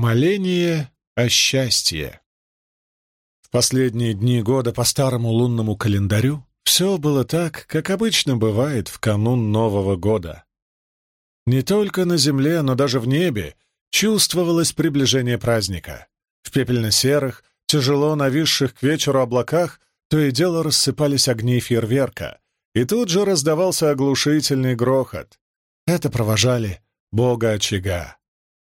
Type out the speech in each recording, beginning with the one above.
Моление о счастье. В последние дни года по старому лунному календарю все было так, как обычно бывает в канун Нового года. Не только на земле, но даже в небе чувствовалось приближение праздника. В пепельно-серых, тяжело нависших к вечеру облаках то и дело рассыпались огни фейерверка, и тут же раздавался оглушительный грохот. Это провожали бога очага.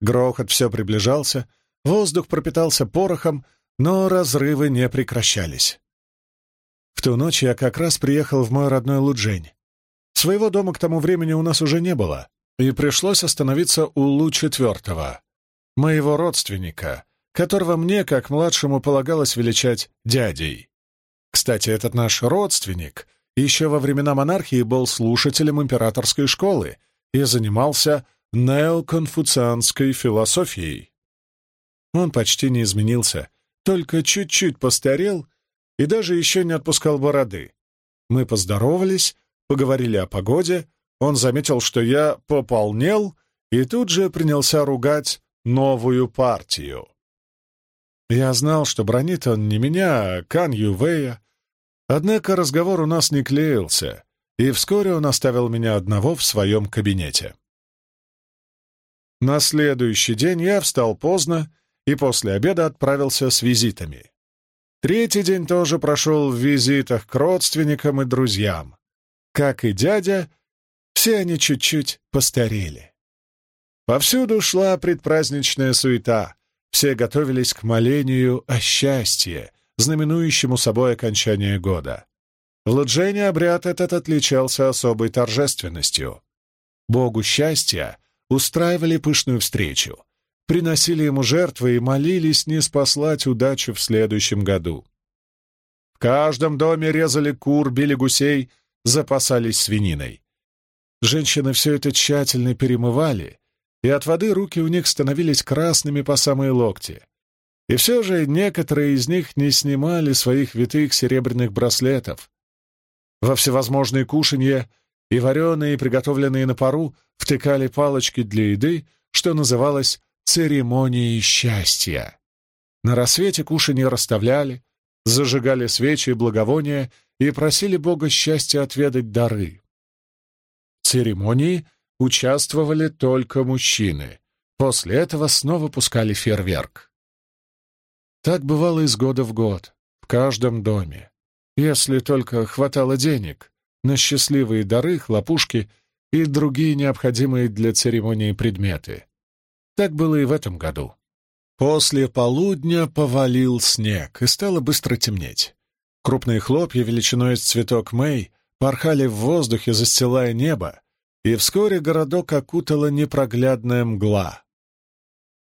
Грохот все приближался, воздух пропитался порохом, но разрывы не прекращались. В ту ночь я как раз приехал в мой родной Луджень. Своего дома к тому времени у нас уже не было, и пришлось остановиться у Лу-четвертого, моего родственника, которого мне, как младшему, полагалось величать дядей. Кстати, этот наш родственник еще во времена монархии был слушателем императорской школы и занимался неоконфуцианской философией. Он почти не изменился, только чуть-чуть постарел и даже еще не отпускал бороды. Мы поздоровались, поговорили о погоде, он заметил, что я пополнел, и тут же принялся ругать новую партию. Я знал, что бронит он не меня, а Кан Ювея, однако разговор у нас не клеился, и вскоре он оставил меня одного в своем кабинете. На следующий день я встал поздно и после обеда отправился с визитами. Третий день тоже прошел в визитах к родственникам и друзьям. Как и дядя, все они чуть-чуть постарели. Повсюду шла предпраздничная суета. Все готовились к молению о счастье, знаменующему собой окончание года. В Луджене обряд этот отличался особой торжественностью. Богу счастья устраивали пышную встречу, приносили ему жертвы и молились не спаслать удачу в следующем году. В каждом доме резали кур, били гусей, запасались свининой. Женщины все это тщательно перемывали, и от воды руки у них становились красными по самые локти. И все же некоторые из них не снимали своих витых серебряных браслетов. Во всевозможные кушанья и вареные, приготовленные на пару, втыкали палочки для еды, что называлось церемонией счастья. На рассвете кушанье расставляли, зажигали свечи и благовония и просили Бога счастья отведать дары. В церемонии участвовали только мужчины. После этого снова пускали фейерверк. Так бывало из года в год, в каждом доме, если только хватало денег на счастливые дары, хлопушки и другие необходимые для церемонии предметы. Так было и в этом году. После полудня повалил снег, и стало быстро темнеть. Крупные хлопья величиной с цветок мэй порхали в воздухе, застилая небо, и вскоре городок окутала непроглядная мгла.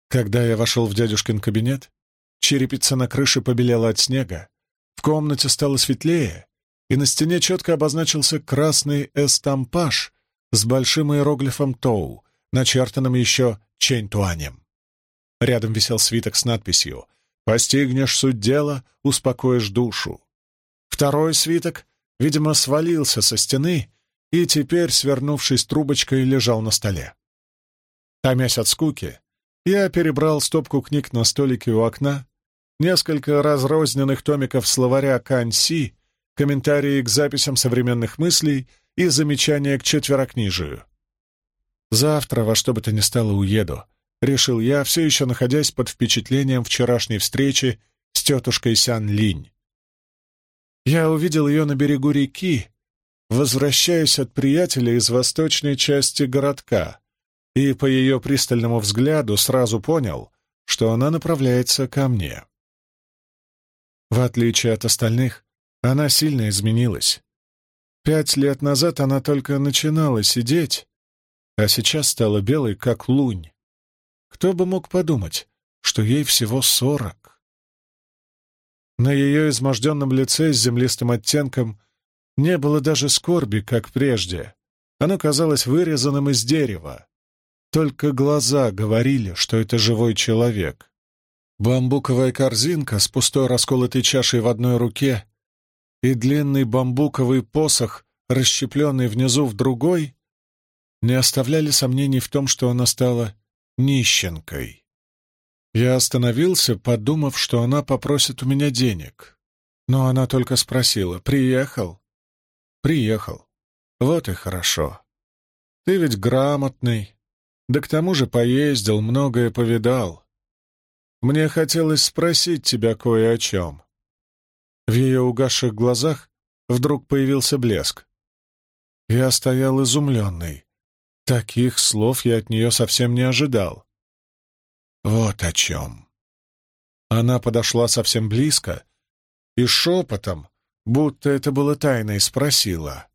Когда я вошел в дядюшкин кабинет, черепица на крыше побелела от снега, в комнате стало светлее, и на стене четко обозначился красный эстампаж с большим иероглифом Тоу, начертанным еще Чэнь-Туанем. Рядом висел свиток с надписью «Постигнешь суть дела, успокоишь душу». Второй свиток, видимо, свалился со стены и теперь, свернувшись трубочкой, лежал на столе. Томясь от скуки, я перебрал стопку книг на столике у окна, несколько разрозненных томиков словаря Канси комментарии к записям современных мыслей и замечания к четверокнижию. «Завтра во что бы то ни стало уеду», — решил я, все еще находясь под впечатлением вчерашней встречи с тетушкой Сян Линь. Я увидел ее на берегу реки, возвращаясь от приятеля из восточной части городка, и по ее пристальному взгляду сразу понял, что она направляется ко мне. В отличие от остальных, она сильно изменилась. Пять лет назад она только начинала сидеть, а сейчас стала белой, как лунь. Кто бы мог подумать, что ей всего сорок? На ее изможденном лице с землистым оттенком не было даже скорби, как прежде. Оно казалось вырезанным из дерева. Только глаза говорили, что это живой человек. Бамбуковая корзинка с пустой расколотой чашей в одной руке и длинный бамбуковый посох, расщепленный внизу в другой, не оставляли сомнений в том, что она стала нищенкой. Я остановился, подумав, что она попросит у меня денег. Но она только спросила, «Приехал?» «Приехал. Вот и хорошо. Ты ведь грамотный, да к тому же поездил, многое повидал. Мне хотелось спросить тебя кое о чем». В ее угасших глазах вдруг появился блеск. Я стоял изумленный. Таких слов я от нее совсем не ожидал. Вот о чем. Она подошла совсем близко и шепотом, будто это было тайной, спросила.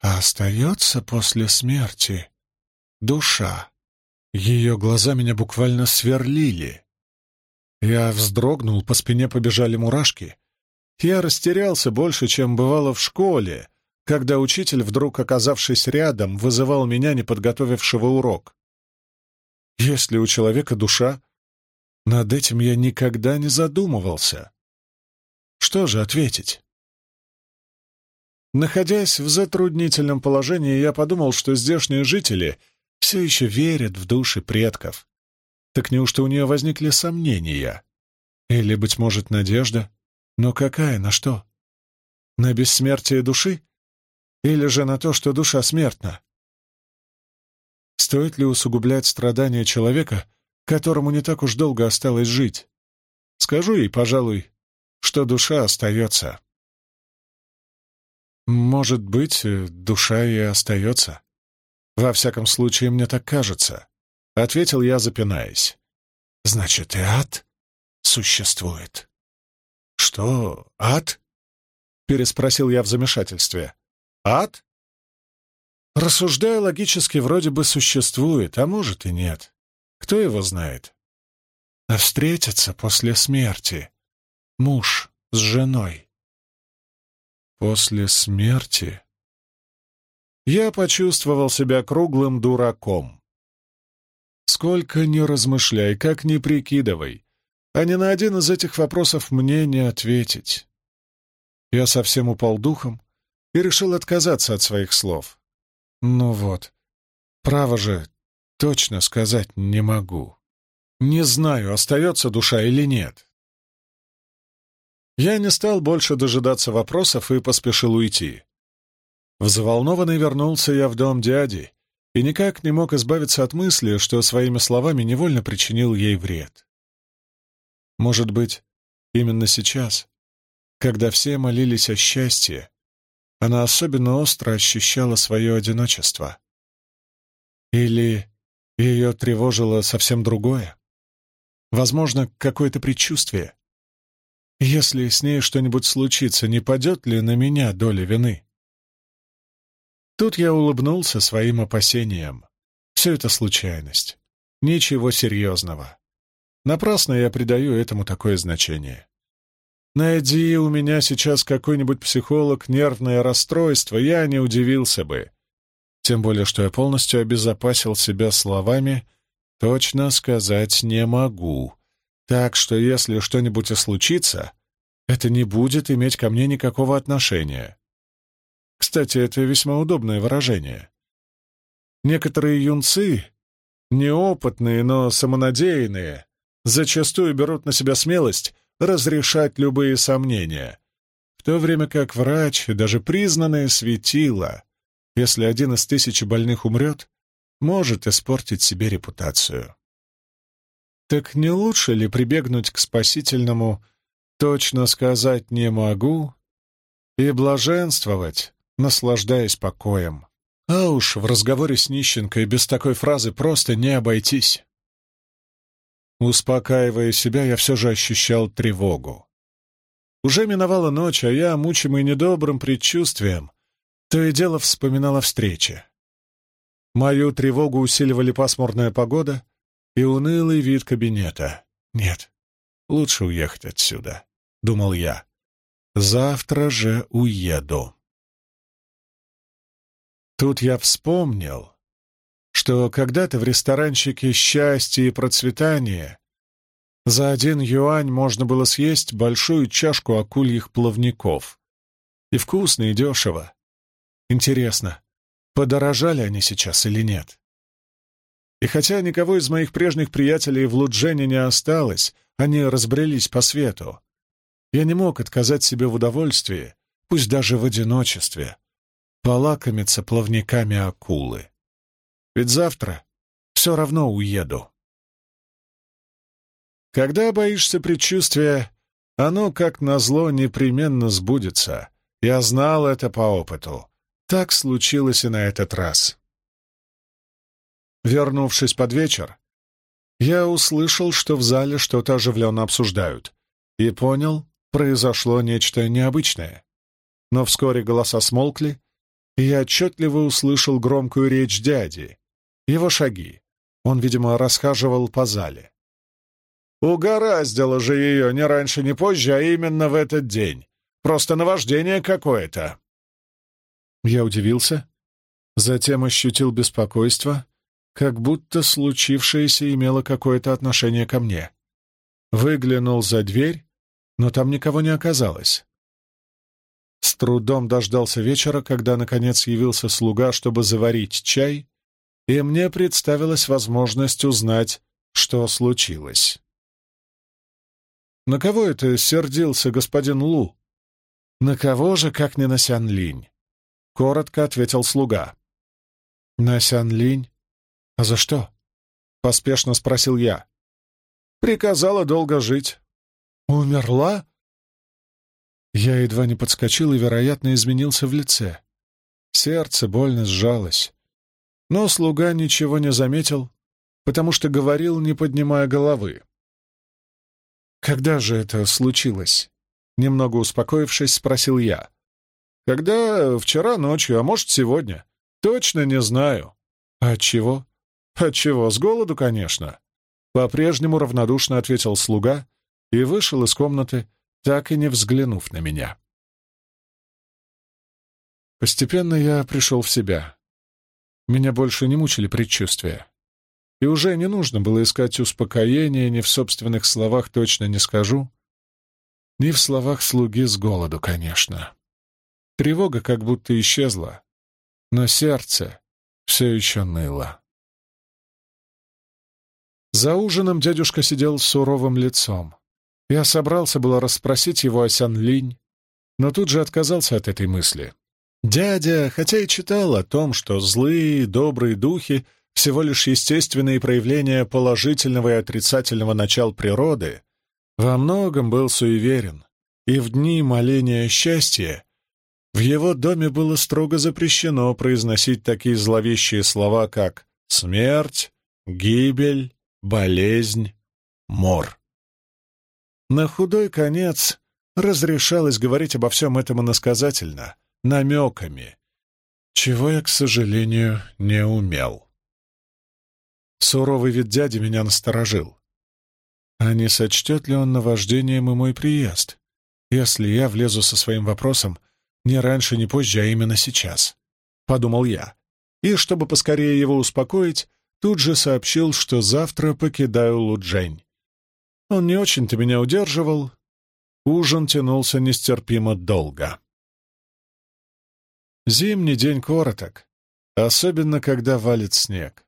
«А остается после смерти душа?» Ее глаза меня буквально сверлили. Я вздрогнул, по спине побежали мурашки. Я растерялся больше, чем бывало в школе, когда учитель, вдруг оказавшись рядом, вызывал меня, не подготовившего урок. Если у человека душа, над этим я никогда не задумывался. Что же ответить? Находясь в затруднительном положении, я подумал, что здешние жители все еще верят в души предков. Так неужто у нее возникли сомнения? Или, быть может, надежда? Но какая, на что? На бессмертие души? Или же на то, что душа смертна? Стоит ли усугублять страдания человека, которому не так уж долго осталось жить? Скажу ей, пожалуй, что душа остается. Может быть, душа и остается. Во всяком случае, мне так кажется. Ответил я, запинаясь. Значит, и ад существует. Что, ад? Переспросил я в замешательстве. Ад? Рассуждая логически, вроде бы существует, а может и нет. Кто его знает? А встретиться после смерти муж с женой. После смерти я почувствовал себя круглым дураком. Сколько ни размышляй, как ни прикидывай, а ни на один из этих вопросов мне не ответить. Я совсем упал духом и решил отказаться от своих слов. Ну вот, право же, точно сказать не могу. Не знаю, остается душа или нет. Я не стал больше дожидаться вопросов и поспешил уйти. Взволнованный вернулся я в дом дяди и никак не мог избавиться от мысли, что своими словами невольно причинил ей вред. Может быть, именно сейчас, когда все молились о счастье, она особенно остро ощущала свое одиночество. Или ее тревожило совсем другое? Возможно, какое-то предчувствие. Если с ней что-нибудь случится, не падет ли на меня доля вины? Тут я улыбнулся своим опасениям. Все это случайность. Ничего серьезного. Напрасно я придаю этому такое значение. Найди у меня сейчас какой-нибудь психолог нервное расстройство, я не удивился бы. Тем более, что я полностью обезопасил себя словами «точно сказать не могу». Так что если что-нибудь и случится, это не будет иметь ко мне никакого отношения. Кстати, это весьма удобное выражение. Некоторые юнцы, неопытные, но самонадеянные, зачастую берут на себя смелость разрешать любые сомнения, в то время как врач даже признанное светило, если один из тысячи больных умрет, может испортить себе репутацию. Так не лучше ли прибегнуть к спасительному «точно сказать не могу» и блаженствовать, наслаждаясь покоем? А уж в разговоре с нищенкой без такой фразы просто не обойтись. Успокаивая себя, я все же ощущал тревогу. Уже миновала ночь, а я, мучимый недобрым предчувствием, то и дело вспоминал о встрече. Мою тревогу усиливали пасмурная погода и унылый вид кабинета. Нет, лучше уехать отсюда, — думал я. Завтра же уеду. Тут я вспомнил, что когда-то в ресторанчике «Счастье и процветание» за один юань можно было съесть большую чашку акульих плавников. И вкусно, и дешево. Интересно, подорожали они сейчас или нет? И хотя никого из моих прежних приятелей в Луджене не осталось, они разбрелись по свету, я не мог отказать себе в удовольствии, пусть даже в одиночестве, полакомиться плавниками акулы. Ведь завтра все равно уеду. Когда боишься предчувствия, оно, как назло, непременно сбудется. Я знал это по опыту. Так случилось и на этот раз. Вернувшись под вечер, я услышал, что в зале что-то оживленно обсуждают, и понял, произошло нечто необычное. Но вскоре голоса смолкли, и я отчетливо услышал громкую речь дяди, его шаги. Он, видимо, расхаживал по зале. Угораздило же ее не раньше, не позже, а именно в этот день. Просто наваждение какое-то. Я удивился, затем ощутил беспокойство, как будто случившееся имело какое-то отношение ко мне. Выглянул за дверь, но там никого не оказалось. С трудом дождался вечера, когда, наконец, явился слуга, чтобы заварить чай, и мне представилась возможность узнать, что случилось. На кого это сердился господин Лу? На кого же, как не на Сян Линь? Коротко ответил слуга. На Сян Линь? А за что? Поспешно спросил я. Приказала долго жить. Умерла? Я едва не подскочил и, вероятно, изменился в лице. Сердце больно сжалось. Но слуга ничего не заметил, потому что говорил, не поднимая головы. «Когда же это случилось?» Немного успокоившись, спросил я. «Когда? Вчера ночью, а может, сегодня. Точно не знаю». «От чего?» «От чего? С голоду, конечно». По-прежнему равнодушно ответил слуга и вышел из комнаты, так и не взглянув на меня. Постепенно я пришел в себя. Меня больше не мучили предчувствия и уже не нужно было искать успокоения ни в собственных словах точно не скажу, ни в словах слуги с голоду, конечно. Тревога как будто исчезла, но сердце все еще ныло. За ужином дядюшка сидел с суровым лицом. Я собрался было расспросить его о Сян-Линь, но тут же отказался от этой мысли. Дядя, хотя и читал о том, что злые, добрые духи — всего лишь естественные проявления положительного и отрицательного начал природы, во многом был суеверен, и в дни моления счастья в его доме было строго запрещено произносить такие зловещие слова, как «смерть», «гибель», «болезнь», «мор». На худой конец разрешалось говорить обо всем этом иносказательно, намеками, чего я, к сожалению, не умел. Суровый вид дяди меня насторожил. А не сочтет ли он наваждением и мой приезд, если я влезу со своим вопросом не раньше, не позже, а именно сейчас? Подумал я. И, чтобы поскорее его успокоить, тут же сообщил, что завтра покидаю Луджень. Он не очень-то меня удерживал. Ужин тянулся нестерпимо долго. Зимний день короток, особенно когда валит снег.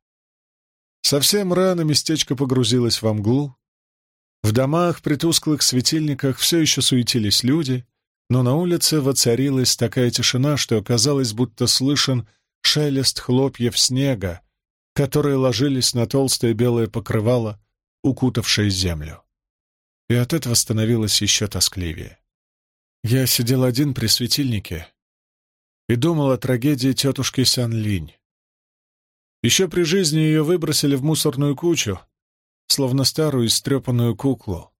Совсем рано местечко погрузилось во мглу. В домах при тусклых светильниках все еще суетились люди, но на улице воцарилась такая тишина, что оказалось, будто слышен шелест хлопьев снега, которые ложились на толстое белое покрывало, укутавшее землю. И от этого становилось еще тоскливее. Я сидел один при светильнике и думал о трагедии тетушки Сан-Линь. Еще при жизни ее выбросили в мусорную кучу, словно старую истрепанную куклу.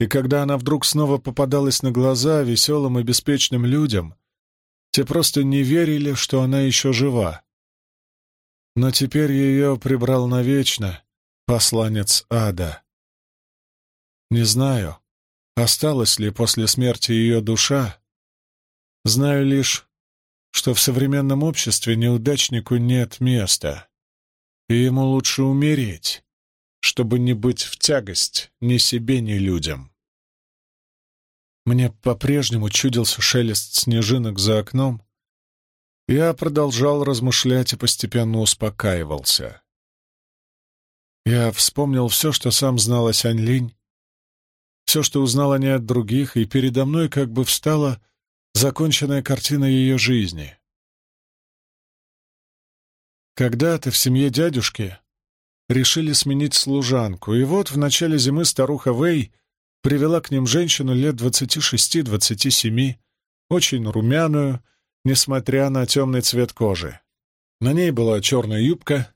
И когда она вдруг снова попадалась на глаза веселым и беспечным людям, те просто не верили, что она еще жива. Но теперь ее прибрал навечно посланец ада. Не знаю, осталась ли после смерти ее душа. Знаю лишь, что в современном обществе неудачнику нет места, и ему лучше умереть, чтобы не быть в тягость ни себе, ни людям. Мне по-прежнему чудился шелест снежинок за окном. Я продолжал размышлять и постепенно успокаивался. Я вспомнил все, что сам знал о Сянь Линь, все, что узнал о ней от других, и передо мной как бы встала законченная картина ее жизни. Когда-то в семье дядюшки решили сменить служанку, и вот в начале зимы старуха Вэй привела к ним женщину лет двадцати шести-двадцати семи, очень румяную, несмотря на темный цвет кожи. На ней была черная юбка,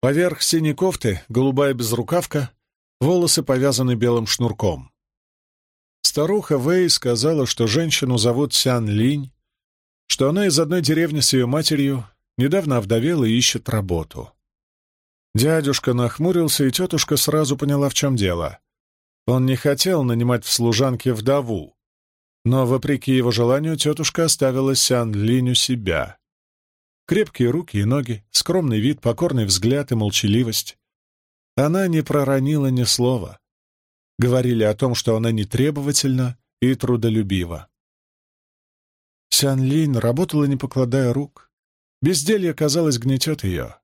поверх синей кофты голубая безрукавка, волосы повязаны белым шнурком. Старуха Вэй сказала, что женщину зовут Сян Линь, что она из одной деревни с ее матерью, недавно овдовела и ищет работу. Дядюшка нахмурился, и тетушка сразу поняла, в чем дело. Он не хотел нанимать в служанке вдову, но, вопреки его желанию, тетушка оставила Сян Линь у себя. Крепкие руки и ноги, скромный вид, покорный взгляд и молчаливость. Она не проронила ни слова. Говорили о том, что она нетребовательна и трудолюбива. Сян Линь работала, не покладая рук. Безделье, казалось, гнетет ее.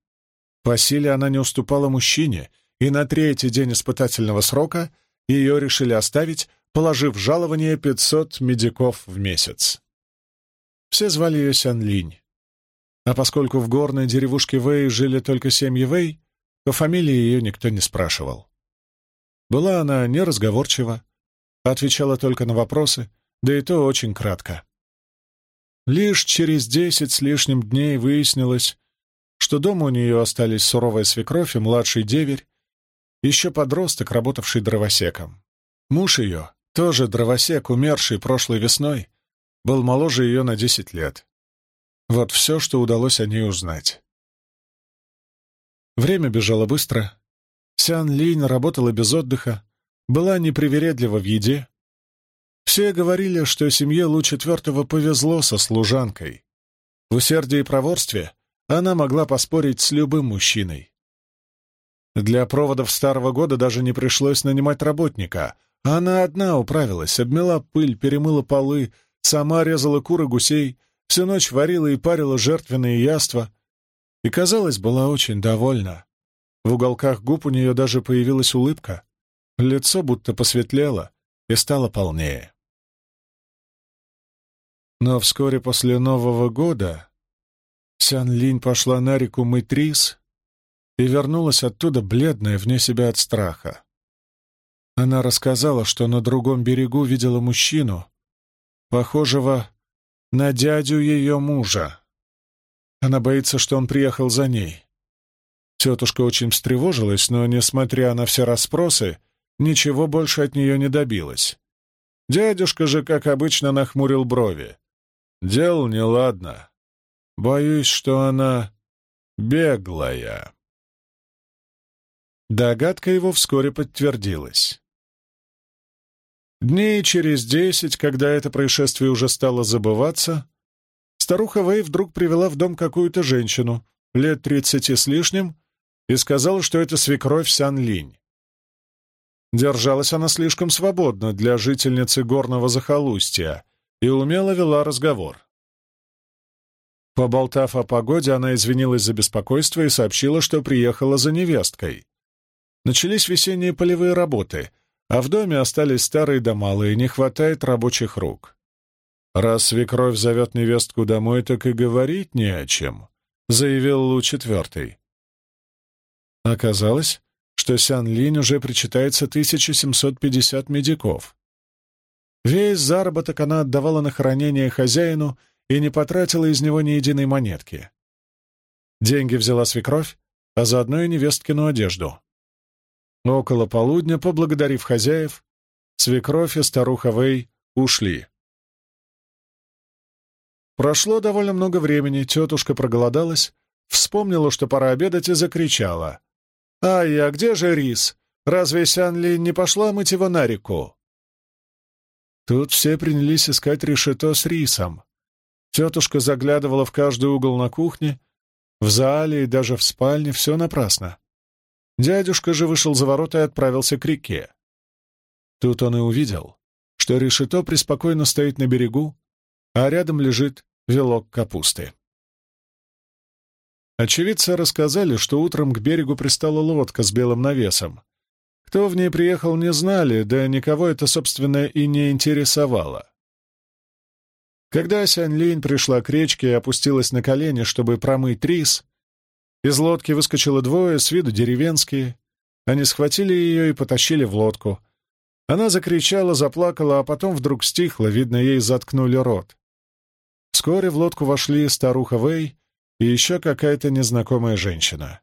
По силе она не уступала мужчине, и на третий день испытательного срока ее решили оставить, положив жалование 500 медиков в месяц. Все звали ее Сян Линь. А поскольку в горной деревушке Вэй жили только семьи Вэй, то фамилии ее никто не спрашивал. Была она неразговорчива, отвечала только на вопросы, да и то очень кратко. Лишь через десять с лишним дней выяснилось, что дома у нее остались суровая свекровь и младший деверь, еще подросток, работавший дровосеком. Муж ее, тоже дровосек, умерший прошлой весной, был моложе ее на десять лет. Вот все, что удалось о ней узнать. Время бежало быстро. Сян Линь работала без отдыха, была непривередлива в еде, все говорили, что семье Лу Четвертого повезло со служанкой. В усердии и проворстве она могла поспорить с любым мужчиной. Для проводов Старого года даже не пришлось нанимать работника. Она одна управилась, обмела пыль, перемыла полы, сама резала кур и гусей, всю ночь варила и парила жертвенные яства. И, казалось, была очень довольна. В уголках губ у нее даже появилась улыбка. Лицо будто посветлело и стало полнее. Но вскоре после Нового года Сян Линь пошла на реку мыть рис и вернулась оттуда бледная, вне себя от страха. Она рассказала, что на другом берегу видела мужчину, похожего на дядю ее мужа. Она боится, что он приехал за ней. Тетушка очень встревожилась, но, несмотря на все расспросы, ничего больше от нее не добилась. Дядюшка же, как обычно, нахмурил брови. Дело неладно. Боюсь, что она беглая. Догадка его вскоре подтвердилась. Дней через десять, когда это происшествие уже стало забываться, старуха Вэй вдруг привела в дом какую-то женщину, лет тридцати с лишним, и сказала, что это свекровь Сан Линь. Держалась она слишком свободно для жительницы горного захолустья, и умело вела разговор. Поболтав о погоде, она извинилась за беспокойство и сообщила, что приехала за невесткой. Начались весенние полевые работы, а в доме остались старые да малые, не хватает рабочих рук. «Раз свекровь зовет невестку домой, так и говорить не о чем», — заявил Лу Четвертый. Оказалось, что Сян Линь уже причитается 1750 медиков. Весь заработок она отдавала на хранение хозяину и не потратила из него ни единой монетки. Деньги взяла свекровь, а заодно и невесткину одежду. Около полудня, поблагодарив хозяев, свекровь и старуха Вэй ушли. Прошло довольно много времени, тетушка проголодалась, вспомнила, что пора обедать, и закричала. «Ай, а где же рис? Разве Сянли не пошла мыть его на реку?» Тут все принялись искать решето с рисом. Тетушка заглядывала в каждый угол на кухне, в зале и даже в спальне, все напрасно. Дядюшка же вышел за ворота и отправился к реке. Тут он и увидел, что решето преспокойно стоит на берегу, а рядом лежит вилок капусты. Очевидцы рассказали, что утром к берегу пристала лодка с белым навесом. Кто в ней приехал, не знали, да никого это, собственно, и не интересовало. Когда Сянь Линь пришла к речке и опустилась на колени, чтобы промыть рис, из лодки выскочило двое, с виду деревенские. Они схватили ее и потащили в лодку. Она закричала, заплакала, а потом вдруг стихла, видно, ей заткнули рот. Вскоре в лодку вошли старуха Вэй и еще какая-то незнакомая женщина.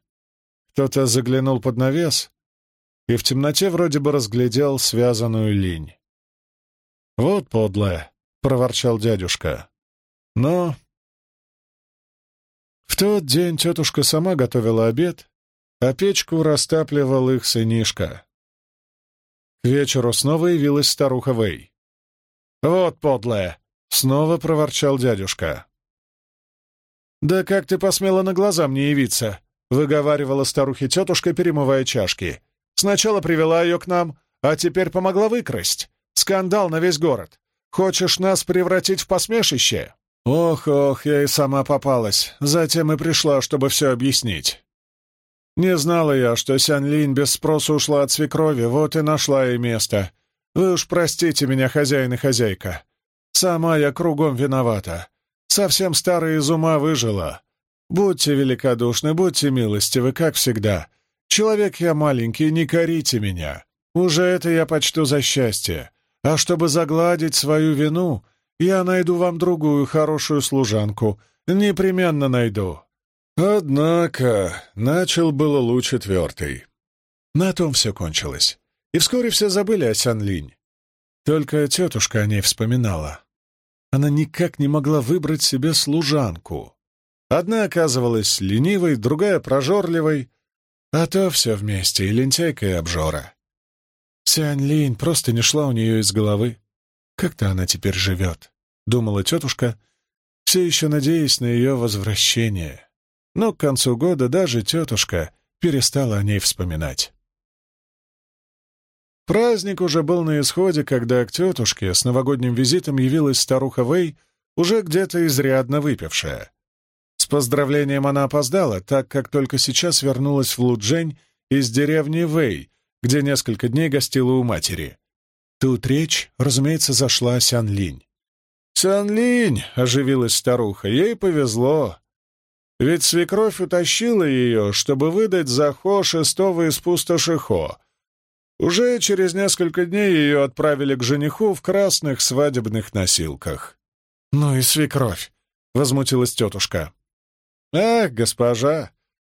Кто-то заглянул под навес и в темноте вроде бы разглядел связанную линь. «Вот подлая!» — проворчал дядюшка. Но в тот день тетушка сама готовила обед, а печку растапливал их сынишка. К вечеру снова явилась старуха Вэй. «Вот подлая!» — снова проворчал дядюшка. «Да как ты посмела на глаза мне явиться?» — выговаривала старухе тетушка, перемывая чашки. «Сначала привела ее к нам, а теперь помогла выкрасть. Скандал на весь город. Хочешь нас превратить в посмешище?» «Ох, ох, я и сама попалась. Затем и пришла, чтобы все объяснить. Не знала я, что Сян Линь без спроса ушла от свекрови, вот и нашла ей место. Вы уж простите меня, хозяин и хозяйка. Сама я кругом виновата. Совсем старая из ума выжила. Будьте великодушны, будьте милостивы, как всегда. Человек я маленький, не корите меня. Уже это я почту за счастье. А чтобы загладить свою вину, я найду вам другую хорошую служанку. Непременно найду». Однако начал было Лу четвертый. На том все кончилось. И вскоре все забыли о Сян-Линь. Только тетушка о ней вспоминала. Она никак не могла выбрать себе служанку. Одна оказывалась ленивой, другая — прожорливой, а то все вместе, и лентяйка, и обжора. Сянь-Линь просто не шла у нее из головы. Как-то она теперь живет, — думала тетушка, все еще надеясь на ее возвращение. Но к концу года даже тетушка перестала о ней вспоминать. Праздник уже был на исходе, когда к тетушке с новогодним визитом явилась старуха Вэй, уже где-то изрядно выпившая. С поздравлением она опоздала, так как только сейчас вернулась в Луджень из деревни Вэй, где несколько дней гостила у матери. Тут речь, разумеется, зашла о Сян-Линь. «Сян-Линь!» — оживилась старуха. «Ей повезло. Ведь свекровь утащила ее, чтобы выдать за Хо шестого из пустоши Хо. Уже через несколько дней ее отправили к жениху в красных свадебных носилках». «Ну и свекровь!» — возмутилась тетушка. «Ах, госпожа,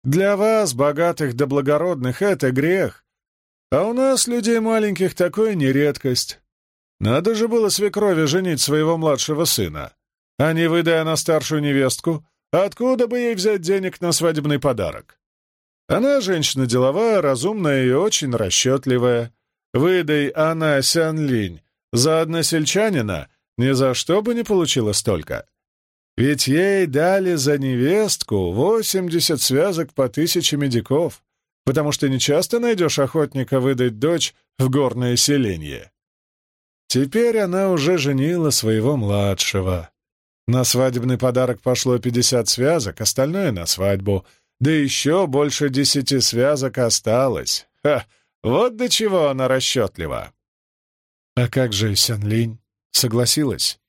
для вас, богатых да благородных, это грех. А у нас, людей маленьких, такое не редкость. Надо же было свекрови женить своего младшего сына. А не выдая на старшую невестку, откуда бы ей взять денег на свадебный подарок? Она женщина деловая, разумная и очень расчетливая. Выдай она Сян-Линь за односельчанина, ни за что бы не получила столько. Ведь ей дали за невестку восемьдесят связок по тысяче медиков потому что нечасто найдешь охотника выдать дочь в горное селение. Теперь она уже женила своего младшего. На свадебный подарок пошло пятьдесят связок, остальное — на свадьбу. Да еще больше десяти связок осталось. Ха! Вот до чего она расчетлива. А как же Сянлинь? Согласилась?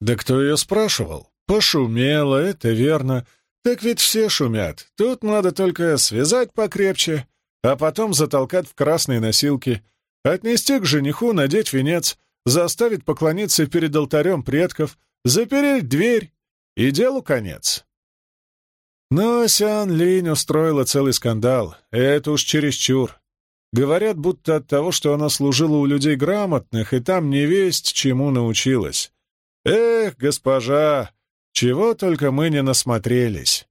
Да кто ее спрашивал? Пошумела, это верно. Так ведь все шумят. Тут надо только связать покрепче, а потом затолкать в красные носилки, отнести к жениху, надеть венец, заставить поклониться перед алтарем предков, запереть дверь, и делу конец. Но Сян Линь устроила целый скандал, это уж чересчур. Говорят, будто от того, что она служила у людей грамотных, и там не весть чему научилась. Эх, госпожа, чего только мы не насмотрелись.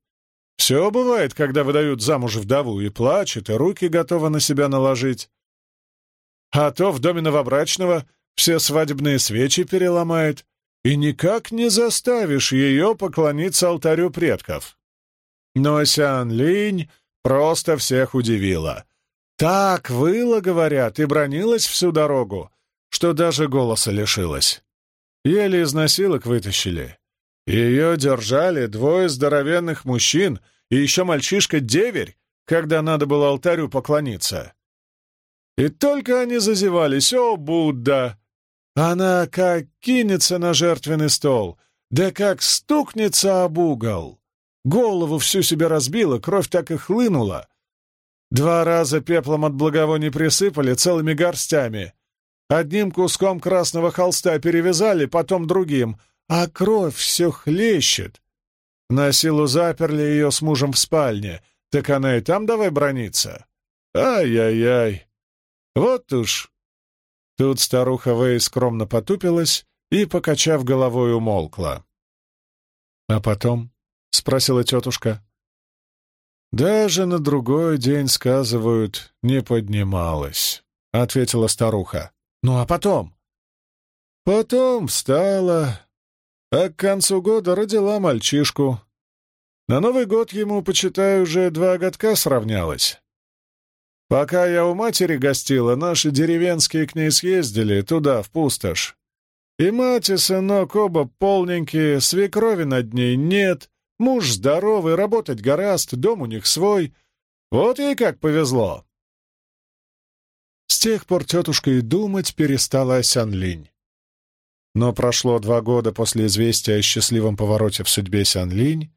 Все бывает, когда выдают замуж вдову, и плачет, и руки готовы на себя наложить. А то в доме новобрачного все свадебные свечи переломает, и никак не заставишь ее поклониться алтарю предков. Но Сян Линь просто всех удивила. Так выла, говорят, и бронилась всю дорогу, что даже голоса лишилась. Еле из носилок вытащили. Ее держали двое здоровенных мужчин и еще мальчишка-деверь, когда надо было алтарю поклониться. И только они зазевались, о, Будда! Она как кинется на жертвенный стол, да как стукнется об угол. Голову всю себе разбила, кровь так и хлынула. Два раза пеплом от благовоний присыпали целыми горстями. Одним куском красного холста перевязали, потом другим, а кровь все хлещет. На силу заперли ее с мужем в спальне, так она и там давай брониться. Ай-яй-яй. Вот уж. Тут старуха Вэй скромно потупилась и, покачав головой, умолкла. «А потом?» — спросила тетушка. «Даже на другой день, сказывают, не поднималась», — ответила старуха. «Ну а потом?» «Потом встала, а к концу года родила мальчишку. На Новый год ему, почитай, уже два годка сравнялось. Пока я у матери гостила, наши деревенские к ней съездили туда, в пустошь. И мать и сынок оба полненькие, свекрови над ней нет, муж здоровый, работать гораст, дом у них свой. Вот ей как повезло. С тех пор тетушка и думать перестала о Сянлинь. Но прошло два года после известия о счастливом повороте в судьбе Сянлинь,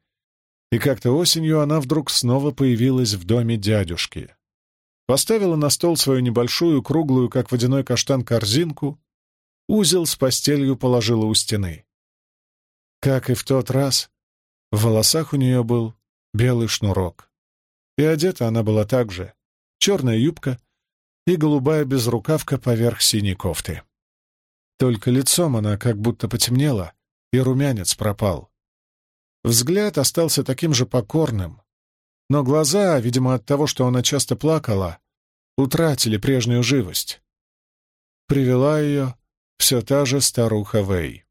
и как-то осенью она вдруг снова появилась в доме дядюшки поставила на стол свою небольшую, круглую, как водяной каштан, корзинку, узел с постелью положила у стены. Как и в тот раз, в волосах у нее был белый шнурок. И одета она была так же — черная юбка и голубая безрукавка поверх синей кофты. Только лицом она как будто потемнела, и румянец пропал. Взгляд остался таким же покорным, но глаза, видимо, от того, что она часто плакала, утратили прежнюю живость. Привела ее все та же старуха Вэй.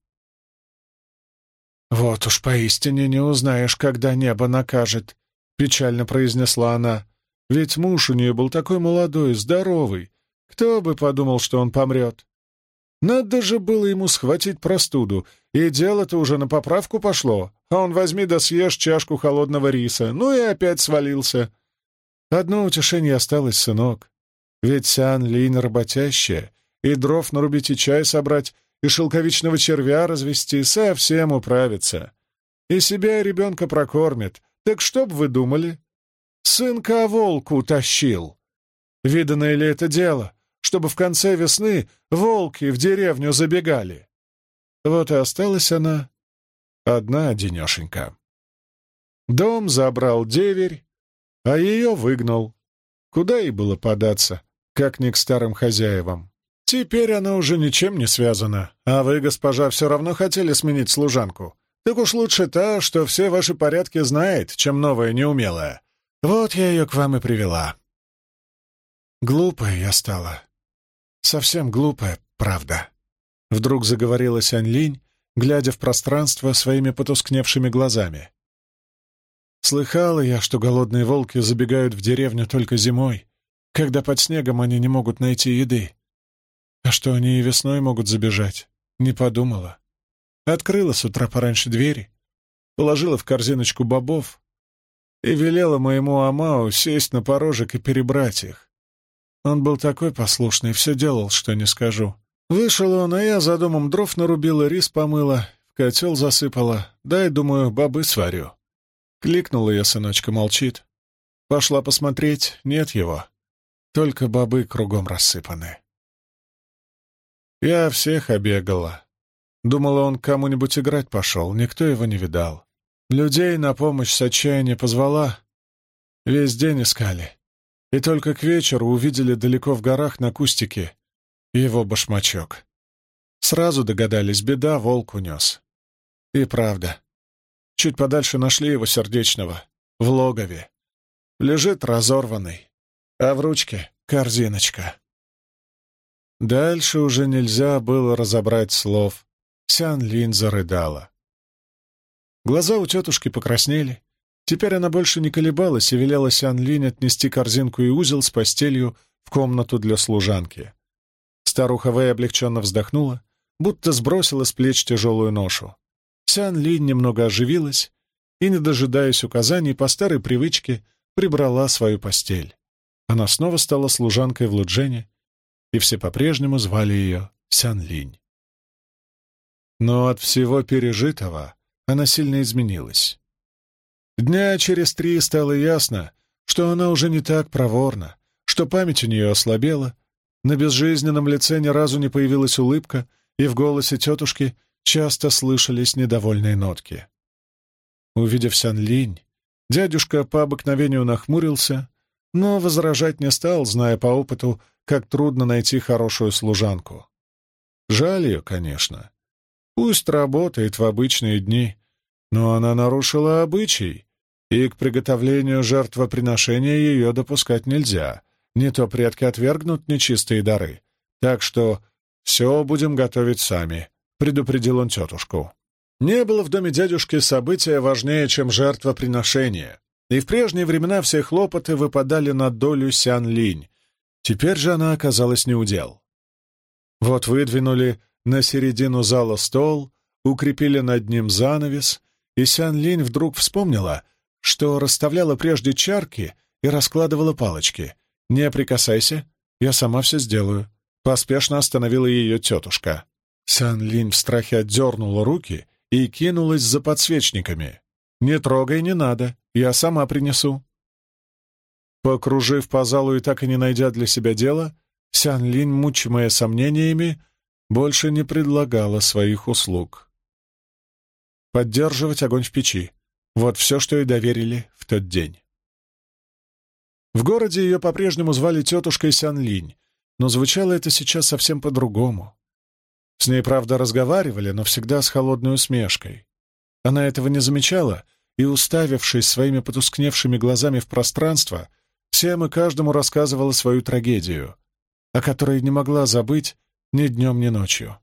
«Вот уж поистине не узнаешь, когда небо накажет», — печально произнесла она. «Ведь муж у нее был такой молодой, здоровый. Кто бы подумал, что он помрет? Надо же было ему схватить простуду, и дело-то уже на поправку пошло, а он возьми да съешь чашку холодного риса, ну и опять свалился. Одно утешение осталось, сынок. Ведь Сян Линь работящая, и дров нарубить и чай собрать, и шелковичного червя развести, совсем управится. И себя и ребенка прокормит. Так что б вы думали? Сынка волку утащил. Виданное ли это дело, чтобы в конце весны волки в деревню забегали? Вот и осталась она одна одинешенька. Дом забрал деверь, а ее выгнал. Куда ей было податься, как не к старым хозяевам? Теперь она уже ничем не связана, а вы, госпожа, все равно хотели сменить служанку. Так уж лучше та, что все ваши порядки знает, чем новая неумелая. Вот я ее к вам и привела. Глупая я стала. Совсем глупая, правда. Вдруг заговорила Сянь Линь, глядя в пространство своими потускневшими глазами. Слыхала я, что голодные волки забегают в деревню только зимой, когда под снегом они не могут найти еды. А что они и весной могут забежать, не подумала. Открыла с утра пораньше двери, положила в корзиночку бобов и велела моему Амау сесть на порожек и перебрать их. Он был такой послушный, все делал, что не скажу. Вышел он, а я за домом дров нарубила, рис помыла, в котел засыпала. Дай, думаю, бобы сварю. Кликнула я, сыночка молчит. Пошла посмотреть, нет его. Только бобы кругом рассыпаны. Я всех обегала. Думала, он кому-нибудь играть пошел, никто его не видал. Людей на помощь с отчаяния позвала. Весь день искали. И только к вечеру увидели далеко в горах на кустике его башмачок. Сразу догадались, беда волк унес. И правда. Чуть подальше нашли его сердечного, в логове. Лежит разорванный, а в ручке корзиночка. Дальше уже нельзя было разобрать слов. Сян Лин зарыдала. Глаза у тетушки покраснели. Теперь она больше не колебалась и велела Сян Линь отнести корзинку и узел с постелью в комнату для служанки. Старуха Вэй облегченно вздохнула, будто сбросила с плеч тяжелую ношу. Сян Линь немного оживилась и, не дожидаясь указаний, по старой привычке прибрала свою постель. Она снова стала служанкой в Луджене, и все по-прежнему звали ее Сян Линь. Но от всего пережитого она сильно изменилась. Дня через три стало ясно, что она уже не так проворна, что память у нее ослабела, на безжизненном лице ни разу не появилась улыбка, и в голосе тетушки часто слышались недовольные нотки. Увидев Сян Линь, дядюшка по обыкновению нахмурился, но возражать не стал, зная по опыту, как трудно найти хорошую служанку. Жаль ее, конечно. Пусть работает в обычные дни, но она нарушила обычай, и к приготовлению жертвоприношения ее допускать нельзя. Не то предки отвергнут нечистые дары. Так что все будем готовить сами, — предупредил он тетушку. Не было в доме дядюшки события важнее, чем жертвоприношение, и в прежние времена все хлопоты выпадали на долю Сян-Линь. Теперь же она оказалась неудел. Вот выдвинули на середину зала стол, укрепили над ним занавес, и Сян-Линь вдруг вспомнила, что расставляла прежде чарки и раскладывала палочки. «Не прикасайся, я сама все сделаю», — поспешно остановила ее тетушка. Сян-Линь в страхе отдернула руки и кинулась за подсвечниками. «Не трогай, не надо, я сама принесу». Покружив по залу и так и не найдя для себя дела, Сян Линь, мучимая сомнениями, больше не предлагала своих услуг. Поддерживать огонь в печи — вот все, что ей доверили в тот день. В городе ее по-прежнему звали тетушкой Сян Линь, но звучало это сейчас совсем по-другому. С ней, правда, разговаривали, но всегда с холодной усмешкой. Она этого не замечала и, уставившись своими потускневшими глазами в пространство, всем и каждому рассказывала свою трагедию, о которой не могла забыть ни днем, ни ночью.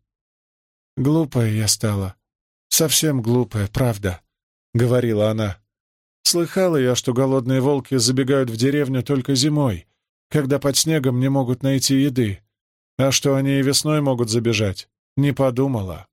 «Глупая я стала. Совсем глупая, правда», — говорила она. «Слыхала я, что голодные волки забегают в деревню только зимой, когда под снегом не могут найти еды, а что они и весной могут забежать, не подумала.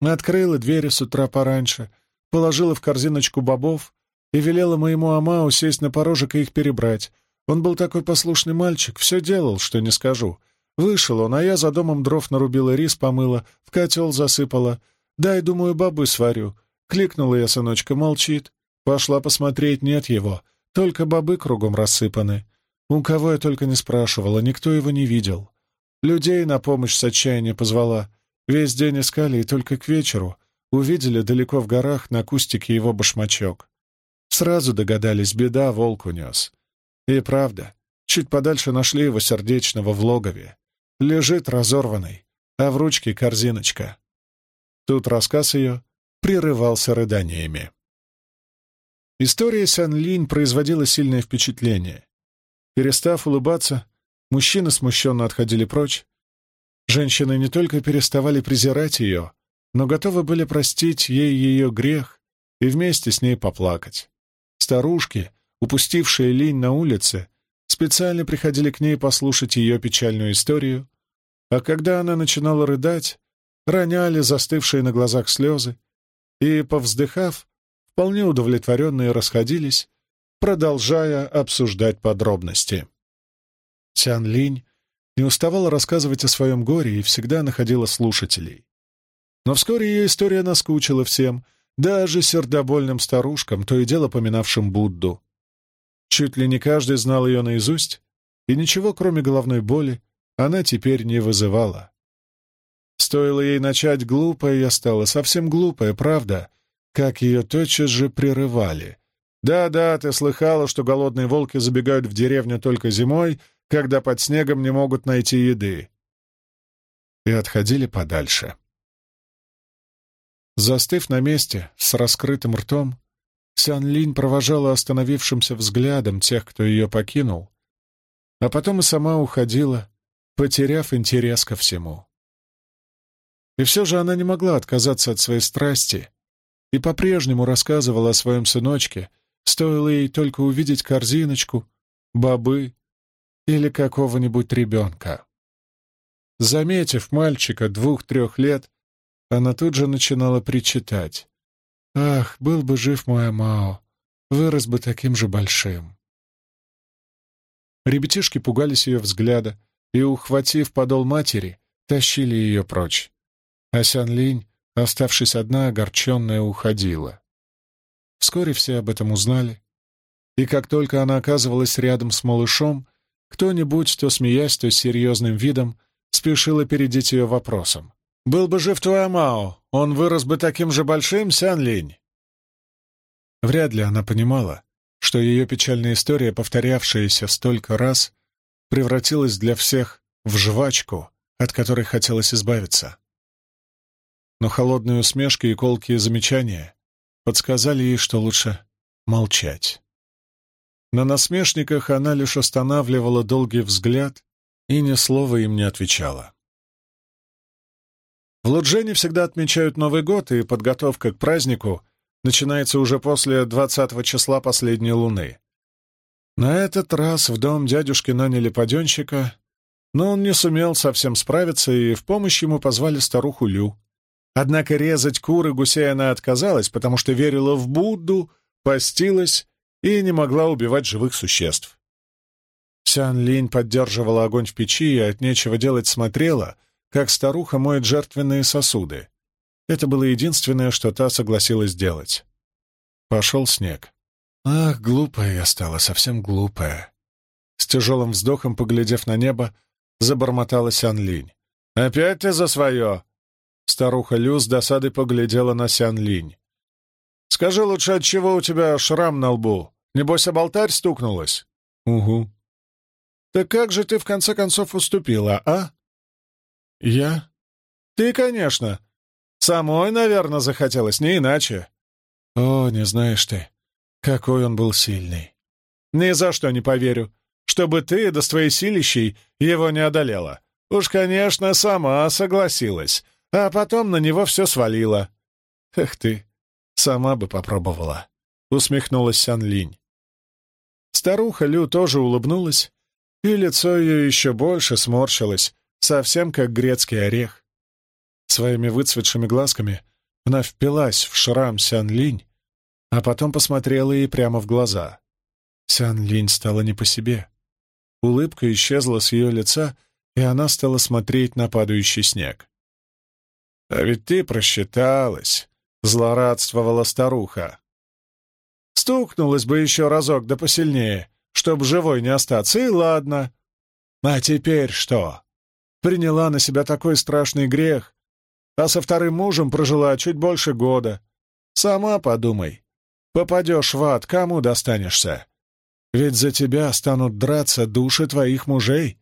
Открыла двери с утра пораньше, положила в корзиночку бобов и велела моему Ама сесть на порожек и их перебрать. Он был такой послушный мальчик, все делал, что не скажу. Вышел он, а я за домом дров нарубила рис, помыла, в котел засыпала. Дай, думаю, бобы сварю. Кликнула я сыночка, молчит. Пошла посмотреть, нет его. Только бобы кругом рассыпаны. У кого я только не спрашивала, никто его не видел. Людей на помощь с отчаяния позвала. Весь день искали, и только к вечеру увидели далеко в горах на кустике его башмачок. Сразу догадались, беда волк унес. И правда, чуть подальше нашли его сердечного в логове. Лежит разорванный, а в ручке корзиночка. Тут рассказ ее прерывался рыданиями. История Сян-Линь производила сильное впечатление. Перестав улыбаться, Мужчины смущенно отходили прочь. Женщины не только переставали презирать ее, но готовы были простить ей ее грех и вместе с ней поплакать. Старушки, упустившие линь на улице, специально приходили к ней послушать ее печальную историю, а когда она начинала рыдать, роняли застывшие на глазах слезы и, повздыхав, вполне удовлетворенные расходились, продолжая обсуждать подробности. Тян Линь не уставала рассказывать о своем горе и всегда находила слушателей. Но вскоре ее история наскучила всем, даже сердобольным старушкам, то и дело поминавшим Будду. Чуть ли не каждый знал ее наизусть, и ничего, кроме головной боли, она теперь не вызывала. Стоило ей начать глупая, я стала совсем глупая, правда, как ее тотчас же прерывали. «Да-да, ты слыхала, что голодные волки забегают в деревню только зимой, когда под снегом не могут найти еды. И отходили подальше. Застыв на месте, с раскрытым ртом, Сян Линь провожала остановившимся взглядом тех, кто ее покинул, а потом и сама уходила, потеряв интерес ко всему. И все же она не могла отказаться от своей страсти и по-прежнему рассказывала о своем сыночке, стоило ей только увидеть корзиночку, бобы или какого-нибудь ребенка. Заметив мальчика двух-трех лет, она тут же начинала причитать. Ах, был бы жив мой Амао, вырос бы таким же большим. Ребятишки пугались ее взгляда и, ухватив подол матери, тащили ее прочь. А Сян Линь, оставшись одна, огорченная, уходила. Вскоре все об этом узнали, и как только она оказывалась рядом с малышом, кто-нибудь, то смеясь, то серьезным видом, спешил опередить ее вопросом. «Был бы жив твой Амао, он вырос бы таким же большим, Сян Линь!» Вряд ли она понимала, что ее печальная история, повторявшаяся столько раз, превратилась для всех в жвачку, от которой хотелось избавиться. Но холодные усмешки и колкие замечания подсказали ей, что лучше молчать. На насмешниках она лишь останавливала долгий взгляд и ни слова им не отвечала. В Луджене всегда отмечают Новый год, и подготовка к празднику начинается уже после 20 числа последней луны. На этот раз в дом дядюшки наняли паденщика, но он не сумел совсем справиться, и в помощь ему позвали старуху Лю. Однако резать куры гусей она отказалась, потому что верила в Будду, постилась и не могла убивать живых существ. Сян Линь поддерживала огонь в печи и от нечего делать смотрела, как старуха моет жертвенные сосуды. Это было единственное, что та согласилась делать. Пошел снег. Ах, глупая я стала, совсем глупая. С тяжелым вздохом, поглядев на небо, забормотала Сян Линь. «Опять ты за свое!» Старуха Лю с досадой поглядела на Сян Линь. «Скажи лучше, от чего у тебя шрам на лбу? Небось, об алтарь стукнулась?» «Угу». «Так как же ты в конце концов уступила, а?» «Я?» «Ты, конечно. Самой, наверное, захотелось, не иначе». «О, не знаешь ты, какой он был сильный». «Ни за что не поверю, чтобы ты, да с твоей силищей, его не одолела. Уж, конечно, сама согласилась, а потом на него все свалила». «Эх ты, сама бы попробовала», — усмехнулась Сян Линь. Старуха Лю тоже улыбнулась, и лицо ее еще больше сморщилось, совсем как грецкий орех. Своими выцветшими глазками она впилась в шрам Сян Линь, а потом посмотрела ей прямо в глаза. Сян Линь стала не по себе. Улыбка исчезла с ее лица, и она стала смотреть на падающий снег. «А ведь ты просчиталась», — злорадствовала старуха. «Стукнулась бы еще разок да посильнее, чтоб живой не остаться, и ладно. А теперь что? Приняла на себя такой страшный грех, а со вторым мужем прожила чуть больше года. Сама подумай. Попадешь в ад, кому достанешься? Ведь за тебя станут драться души твоих мужей.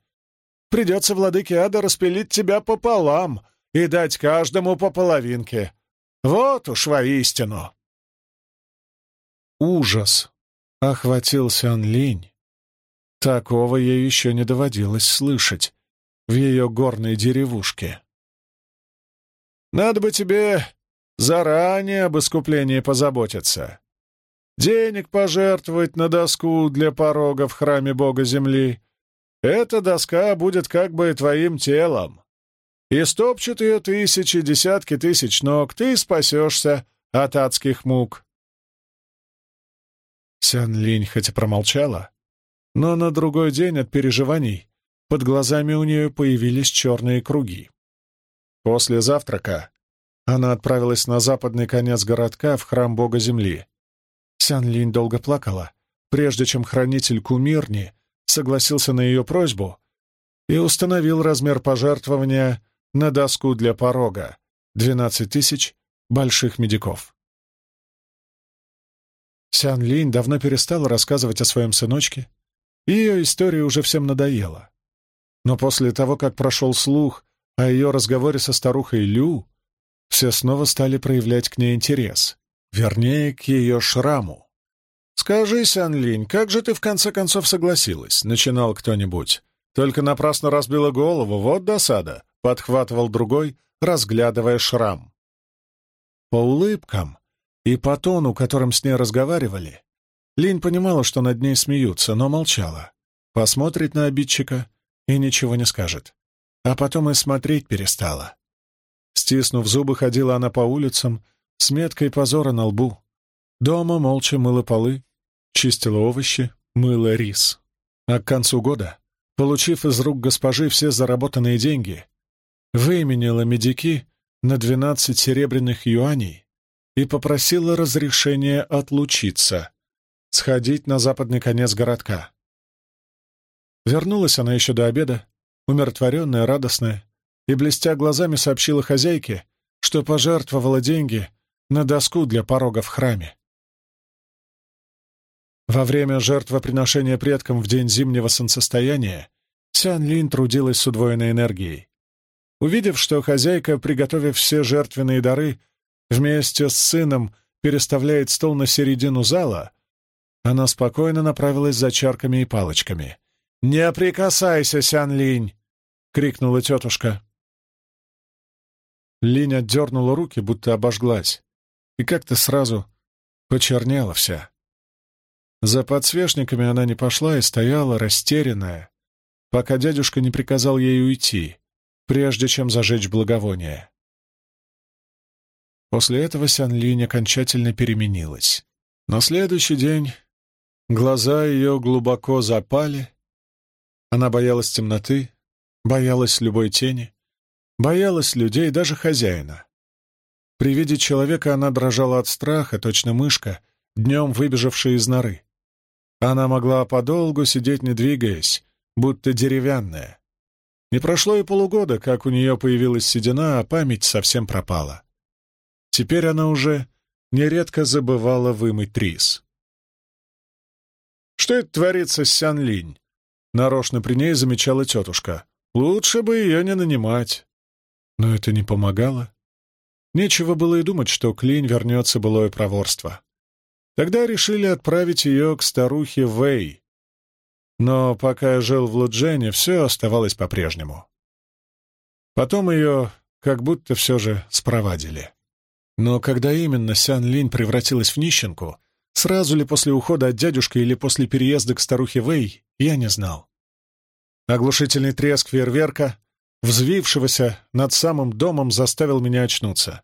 Придется владыке ада распилить тебя пополам и дать каждому по половинке. Вот уж воистину. Ужас охватил Сян Линь. Такого ей еще не доводилось слышать в ее горной деревушке. Надо бы тебе заранее об искуплении позаботиться. Денег пожертвовать на доску для порога в храме Бога Земли. Эта доска будет как бы твоим телом. И стопчут ее тысячи, десятки тысяч ног, ты спасешься от адских мук. Сян Линь хоть и промолчала, но на другой день от переживаний под глазами у нее появились черные круги. После завтрака она отправилась на западный конец городка в храм бога земли. Сян Линь долго плакала, прежде чем хранитель Кумирни согласился на ее просьбу и установил размер пожертвования на доску для порога — 12 тысяч больших медиков. Сян Линь давно перестала рассказывать о своем сыночке, и ее история уже всем надоела. Но после того, как прошел слух о ее разговоре со старухой Лю, все снова стали проявлять к ней интерес, вернее, к ее шраму. «Скажи, Сян Линь, как же ты в конце концов согласилась?» — начинал кто-нибудь. «Только напрасно разбила голову, вот досада», — подхватывал другой, разглядывая шрам. По улыбкам и по тону, которым с ней разговаривали, Линь понимала, что над ней смеются, но молчала. Посмотрит на обидчика и ничего не скажет а потом и смотреть перестала. Стиснув зубы, ходила она по улицам, с меткой позора на лбу. Дома молча мыла полы, чистила овощи, мыла рис. А к концу года, получив из рук госпожи все заработанные деньги, выменила медики на двенадцать серебряных юаней и попросила разрешения отлучиться, сходить на западный конец городка. Вернулась она еще до обеда, умиротворенная, радостная, и, блестя глазами, сообщила хозяйке, что пожертвовала деньги на доску для порога в храме. Во время жертвоприношения предкам в день зимнего солнцестояния Сян Лин трудилась с удвоенной энергией. Увидев, что хозяйка, приготовив все жертвенные дары, вместе с сыном переставляет стол на середину зала, она спокойно направилась за чарками и палочками. «Не прикасайся, Сян Линь!» — крикнула тетушка. Линь отдернула руки, будто обожглась, и как-то сразу почернела вся. За подсвечниками она не пошла и стояла, растерянная, пока дядюшка не приказал ей уйти, прежде чем зажечь благовоние. После этого Сян Линь окончательно переменилась. На следующий день глаза ее глубоко запали, она боялась темноты, боялась любой тени, Боялась людей, даже хозяина. При виде человека она дрожала от страха, точно мышка, днем выбежавшая из норы. Она могла подолгу сидеть, не двигаясь, будто деревянная. Не прошло и полугода, как у нее появилась седина, а память совсем пропала. Теперь она уже нередко забывала вымыть рис. «Что это творится с Сян-Линь?» Нарочно при ней замечала тетушка. «Лучше бы ее не нанимать. Но это не помогало. Нечего было и думать, что Клинь вернется былое проворство. Тогда решили отправить ее к старухе Вэй. Но пока я жил в Луджене, все оставалось по-прежнему. Потом ее как будто все же спровадили. Но когда именно Сян Линь превратилась в нищенку, сразу ли после ухода от дядюшки или после переезда к старухе Вэй, я не знал. Оглушительный треск фейерверка — взвившегося над самым домом, заставил меня очнуться.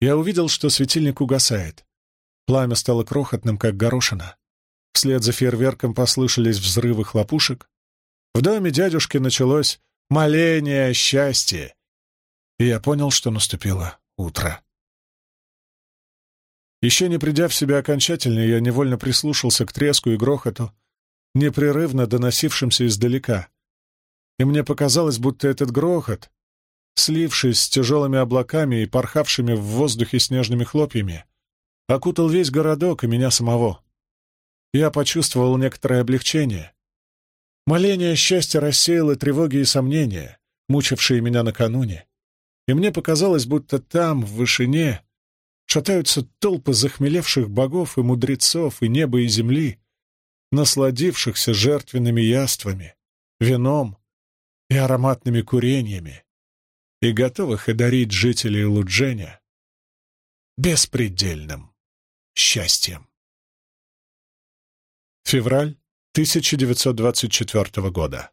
Я увидел, что светильник угасает. Пламя стало крохотным, как горошина. Вслед за фейерверком послышались взрывы хлопушек. В доме дядюшки началось моление счастья, и я понял, что наступило утро. Еще не придя в себя окончательно, я невольно прислушался к треску и грохоту, непрерывно доносившимся издалека и мне показалось, будто этот грохот, слившись с тяжелыми облаками и порхавшими в воздухе снежными хлопьями, окутал весь городок и меня самого. Я почувствовал некоторое облегчение. Моление счастья рассеяло тревоги и сомнения, мучившие меня накануне, и мне показалось, будто там, в вышине, шатаются толпы захмелевших богов и мудрецов и неба и земли, насладившихся жертвенными яствами, вином, и ароматными курениями, и готовых одарить жителей Лудженя беспредельным счастьем. Февраль 1924 года.